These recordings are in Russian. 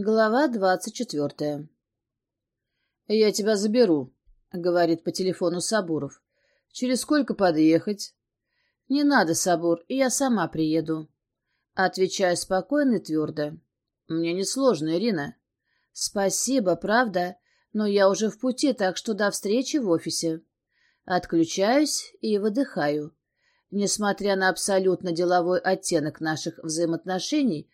Глава двадцать четвертая. «Я тебя заберу», — говорит по телефону Сабуров. «Через сколько подъехать?» «Не надо, Сабур, я сама приеду». Отвечаю спокойно и твердо. «Мне несложно, Ирина». «Спасибо, правда, но я уже в пути, так что до встречи в офисе». Отключаюсь и выдыхаю. Несмотря на абсолютно деловой оттенок наших взаимоотношений,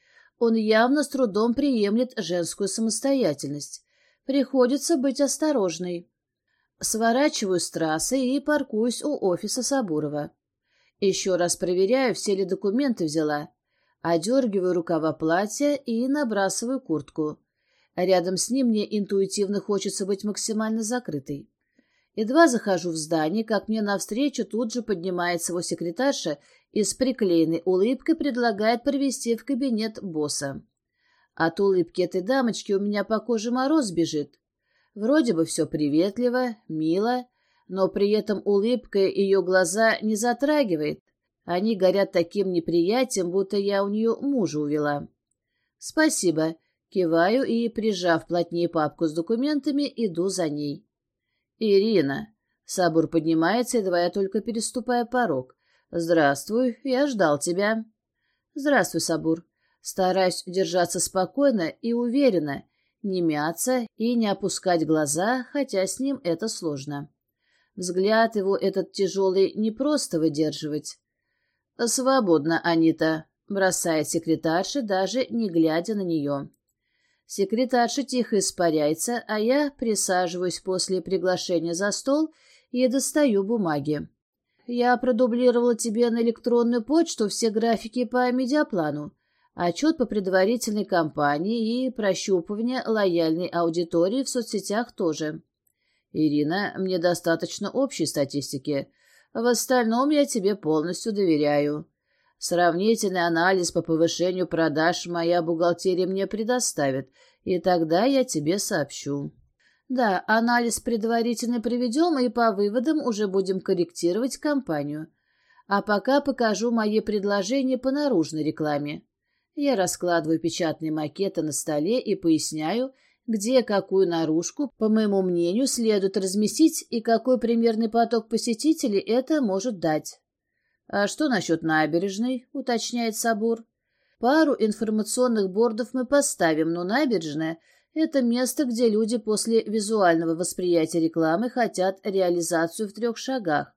он явно с трудом приемлет женскую самостоятельность. Приходится быть осторожной. Сворачиваю с трассы и паркуюсь у офиса Сабурова. Еще раз проверяю, все ли документы взяла. Одергиваю рукава платья и набрасываю куртку. Рядом с ним мне интуитивно хочется быть максимально закрытой. Едва захожу в здание, как мне навстречу тут же поднимается его секретарша и с приклеенной улыбкой предлагает провести в кабинет босса. От улыбки этой дамочки у меня по коже мороз бежит. Вроде бы все приветливо, мило, но при этом улыбка ее глаза не затрагивает. Они горят таким неприятием, будто я у нее мужа увела. «Спасибо», — киваю и, прижав плотнее папку с документами, иду за ней. «Ирина!» Сабур поднимается, едва я только переступая порог. «Здравствуй, я ждал тебя». «Здравствуй, Сабур». Стараюсь держаться спокойно и уверенно, не мяться и не опускать глаза, хотя с ним это сложно. Взгляд его этот тяжелый не просто выдерживать. «Свободно, Анита», — бросает секретарша, даже не глядя на нее. Секретарша тихо испаряется, а я присаживаюсь после приглашения за стол и достаю бумаги. Я продублировала тебе на электронную почту все графики по медиаплану, отчет по предварительной кампании и прощупывание лояльной аудитории в соцсетях тоже. Ирина, мне достаточно общей статистики. В остальном я тебе полностью доверяю. Сравнительный анализ по повышению продаж моя бухгалтерия мне предоставит, и тогда я тебе сообщу. Да, анализ предварительно приведем, и по выводам уже будем корректировать компанию. А пока покажу мои предложения по наружной рекламе. Я раскладываю печатные макеты на столе и поясняю, где какую наружку, по моему мнению, следует разместить и какой примерный поток посетителей это может дать. «А что насчет набережной?» — уточняет Сабур. «Пару информационных бордов мы поставим, но набережная — это место, где люди после визуального восприятия рекламы хотят реализацию в трех шагах.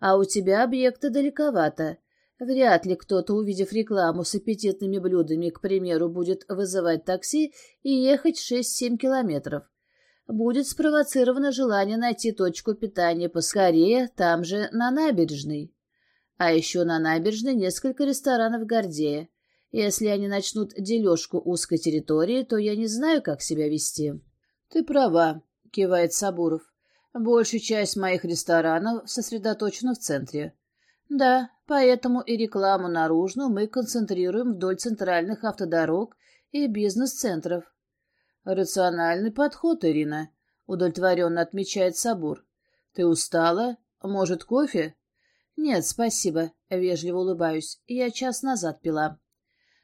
А у тебя объекта далековато. Вряд ли кто-то, увидев рекламу с аппетитными блюдами, к примеру, будет вызывать такси и ехать 6-7 километров. Будет спровоцировано желание найти точку питания поскорее, там же, на набережной. А еще на набережной несколько ресторанов Гордея. Если они начнут дележку узкой территории, то я не знаю, как себя вести. — Ты права, — кивает Сабуров. — Большая часть моих ресторанов сосредоточена в центре. Да, поэтому и рекламу наружную мы концентрируем вдоль центральных автодорог и бизнес-центров. — Рациональный подход, Ирина, — удовлетворенно отмечает Сабур. — Ты устала? Может, кофе? «Нет, спасибо», — вежливо улыбаюсь. «Я час назад пила».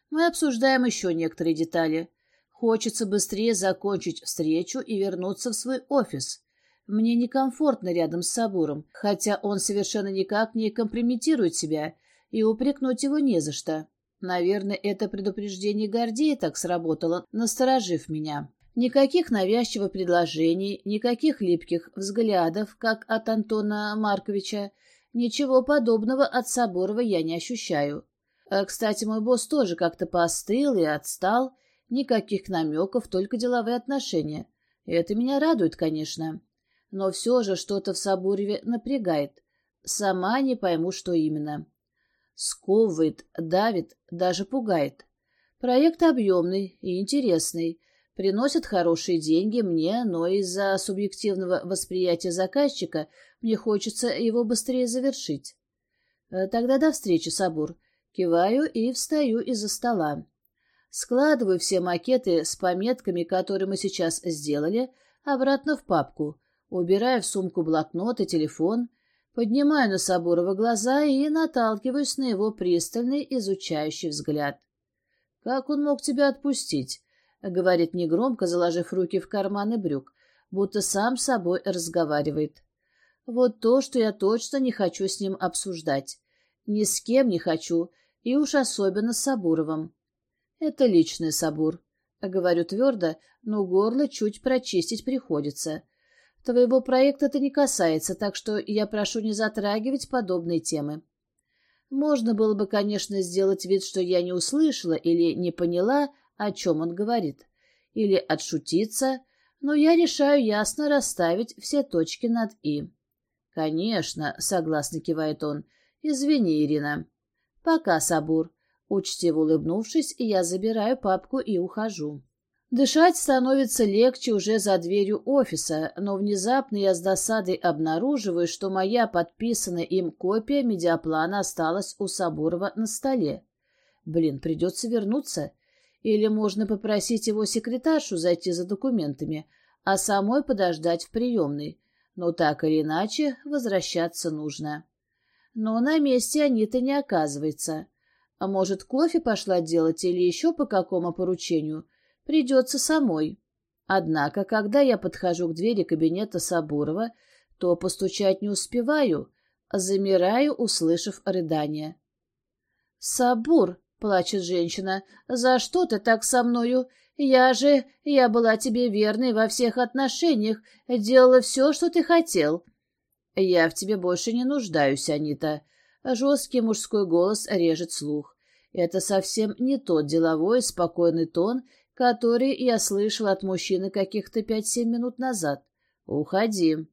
Мы обсуждаем еще некоторые детали. Хочется быстрее закончить встречу и вернуться в свой офис. Мне некомфортно рядом с Сабуром, хотя он совершенно никак не компрометирует себя, и упрекнуть его не за что. Наверное, это предупреждение Гордея так сработало, насторожив меня. Никаких навязчивых предложений, никаких липких взглядов, как от Антона Марковича, Ничего подобного от Соборова я не ощущаю. Э, кстати, мой босс тоже как-то поостыл и отстал. Никаких намеков, только деловые отношения. И это меня радует, конечно. Но все же что-то в Сабуреве напрягает. Сама не пойму, что именно. Сковывает, давит, даже пугает. Проект объемный и интересный, приносит хорошие деньги мне, но из-за субъективного восприятия заказчика мне хочется его быстрее завершить. Э, тогда до встречи, Сабур. Киваю и встаю из-за стола. Складываю все макеты с пометками, которые мы сейчас сделали, обратно в папку, убираю в сумку блокнот и телефон, поднимаю на Сабурова глаза и наталкиваюсь на его пристальный изучающий взгляд. «Как он мог тебя отпустить?» говорит негромко, заложив руки в карманы брюк, будто сам с собой разговаривает. Вот то, что я точно не хочу с ним обсуждать. Ни с кем не хочу, и уж особенно с Сабуровым. Это личный Сабур. Говорю твердо, но горло чуть прочистить приходится. Твоего проекта это не касается, так что я прошу не затрагивать подобные темы. Можно было бы, конечно, сделать вид, что я не услышала или не поняла, о чем он говорит, или отшутиться, но я решаю ясно расставить все точки над «и». «Конечно», — согласно кивает он. «Извини, Ирина». «Пока, Сабур». Учтиво улыбнувшись, я забираю папку и ухожу. Дышать становится легче уже за дверью офиса, но внезапно я с досадой обнаруживаю, что моя подписанная им копия медиаплана осталась у Сабурова на столе. Блин, придется вернуться. Или можно попросить его секретаршу зайти за документами, а самой подождать в приемной. Но так или иначе возвращаться нужно. Но на месте Анита не оказывается. А может, кофе пошла делать или еще по какому поручению? Придется самой. Однако, когда я подхожу к двери кабинета Сабурова, то постучать не успеваю, а замираю, услышав рыдание. «Сабур!» — плачет женщина. «За что ты так со мною? Я же... Я была тебе верной во всех отношениях, делала все, что ты хотел». «Я в тебе больше не нуждаюсь, Анита». Жесткий мужской голос режет слух. Это совсем не тот деловой, спокойный тон, который я слышал от мужчины каких-то пять-семь минут назад. «Уходи».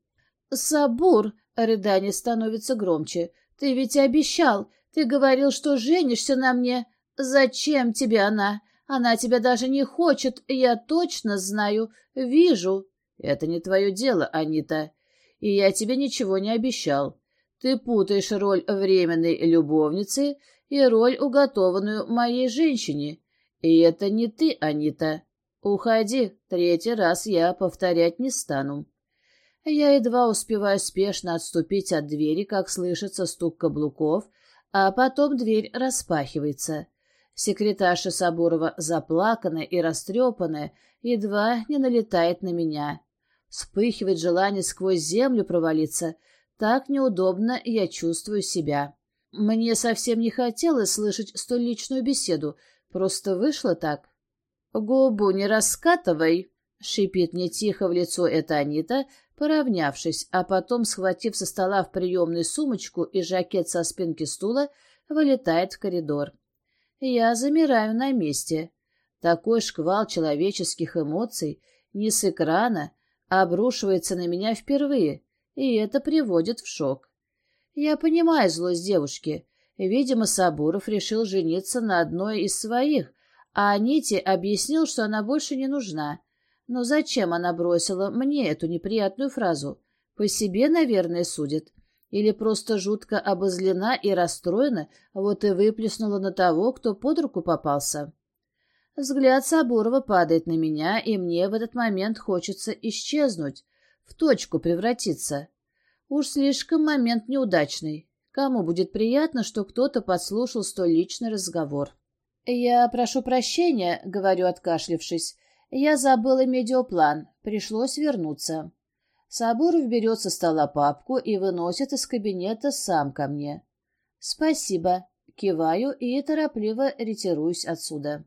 «Сабур!» — рыдание становится громче. «Ты ведь обещал! Ты говорил, что женишься на мне! Зачем тебе она? Она тебя даже не хочет, я точно знаю, вижу!» «Это не твое дело, Анита, и я тебе ничего не обещал. Ты путаешь роль временной любовницы и роль, уготованную моей женщине. И это не ты, Анита. Уходи, третий раз я повторять не стану. Я едва успеваю спешно отступить от двери, как слышится стук каблуков, а потом дверь распахивается. Секретарша Сабурова, заплаканная и растрепанная, едва не налетает на меня. Вспыхивает желание сквозь землю провалиться. Так неудобно я чувствую себя. Мне совсем не хотелось слышать столь личную беседу, просто вышло так. «Губу не раскатывай!» — шипит мне тихо в лицо эта Анита, поравнявшись, а потом, схватив со стола в приемную сумочку и жакет со спинки стула, вылетает в коридор. Я замираю на месте. Такой шквал человеческих эмоций не с экрана, а обрушивается на меня впервые, и это приводит в шок. Я понимаю злость девушки. Видимо, Сабуров решил жениться на одной из своих, а Аните объяснил, что она больше не нужна. Но зачем она бросила мне эту неприятную фразу? По себе, наверное, судит. Или просто жутко обозлена и расстроена, вот и выплеснула на того, кто под руку попался. Взгляд Сабурова падает на меня, и мне в этот момент хочется исчезнуть, в точку превратиться. Уж слишком момент неудачный. Кому будет приятно, что кто-то подслушал столь личный разговор? «Я прошу прощения», — говорю, откашлившись. «Я забыла медиаплан. Пришлось вернуться». Сабуров берет со стола папку и выносит из кабинета сам ко мне. «Спасибо». Киваю и торопливо ретируюсь отсюда.